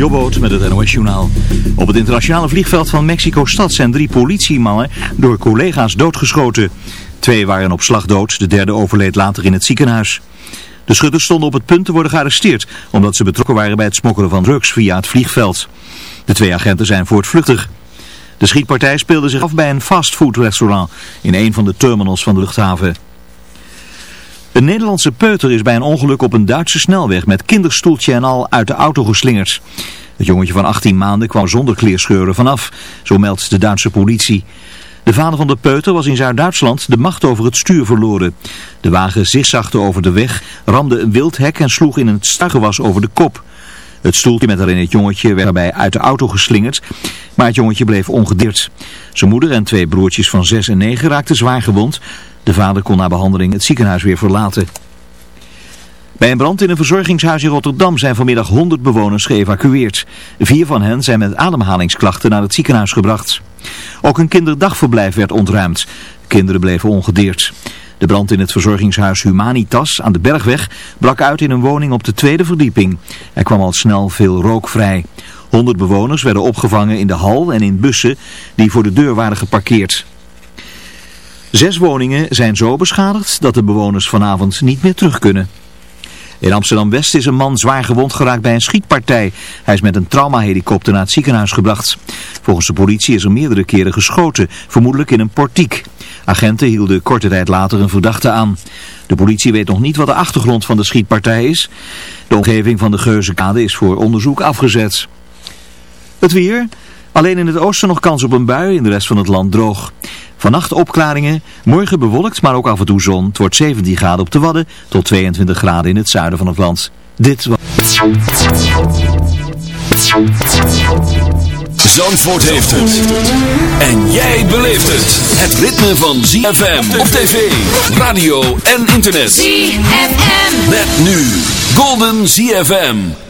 Jobboot met het NOS Journaal. Op het internationale vliegveld van Mexico-stad zijn drie politiemannen door collega's doodgeschoten. Twee waren op slag dood, de derde overleed later in het ziekenhuis. De schutters stonden op het punt te worden gearresteerd, omdat ze betrokken waren bij het smokkelen van drugs via het vliegveld. De twee agenten zijn voortvluchtig. De schietpartij speelde zich af bij een fastfoodrestaurant in een van de terminals van de luchthaven. Een Nederlandse peuter is bij een ongeluk op een Duitse snelweg met kinderstoeltje en al uit de auto geslingerd. Het jongetje van 18 maanden kwam zonder kleerscheuren vanaf, zo meldt de Duitse politie. De vader van de peuter was in Zuid-Duitsland de macht over het stuur verloren. De wagen zigzagde over de weg, ramde een wildhek en sloeg in een stargewas over de kop. Het stoeltje met erin het jongetje werd daarbij uit de auto geslingerd, maar het jongetje bleef ongedeerd. Zijn moeder en twee broertjes van 6 en 9 raakten zwaar gewond. De vader kon na behandeling het ziekenhuis weer verlaten. Bij een brand in een verzorgingshuis in Rotterdam zijn vanmiddag 100 bewoners geëvacueerd. Vier van hen zijn met ademhalingsklachten naar het ziekenhuis gebracht. Ook een kinderdagverblijf werd ontruimd. kinderen bleven ongedeerd. De brand in het verzorgingshuis Humanitas aan de Bergweg brak uit in een woning op de tweede verdieping. Er kwam al snel veel rook vrij. 100 bewoners werden opgevangen in de hal en in bussen die voor de deur waren geparkeerd. Zes woningen zijn zo beschadigd dat de bewoners vanavond niet meer terug kunnen. In Amsterdam-West is een man zwaar gewond geraakt bij een schietpartij. Hij is met een traumahelikopter naar het ziekenhuis gebracht. Volgens de politie is er meerdere keren geschoten, vermoedelijk in een portiek. Agenten hielden korte tijd later een verdachte aan. De politie weet nog niet wat de achtergrond van de schietpartij is. De omgeving van de Geuzenkade is voor onderzoek afgezet. Het weer... Alleen in het oosten nog kans op een bui, in de rest van het land droog. Vannacht opklaringen, morgen bewolkt, maar ook af en toe zon. Het wordt 17 graden op de Wadden tot 22 graden in het zuiden van het land. Dit was... Zandvoort heeft het. En jij beleeft het. Het ritme van ZFM op tv, radio en internet. ZFM. Met nu Golden ZFM.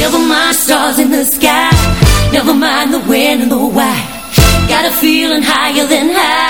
Never mind stars in the sky. Never mind the when and the why. Got a feeling higher than high.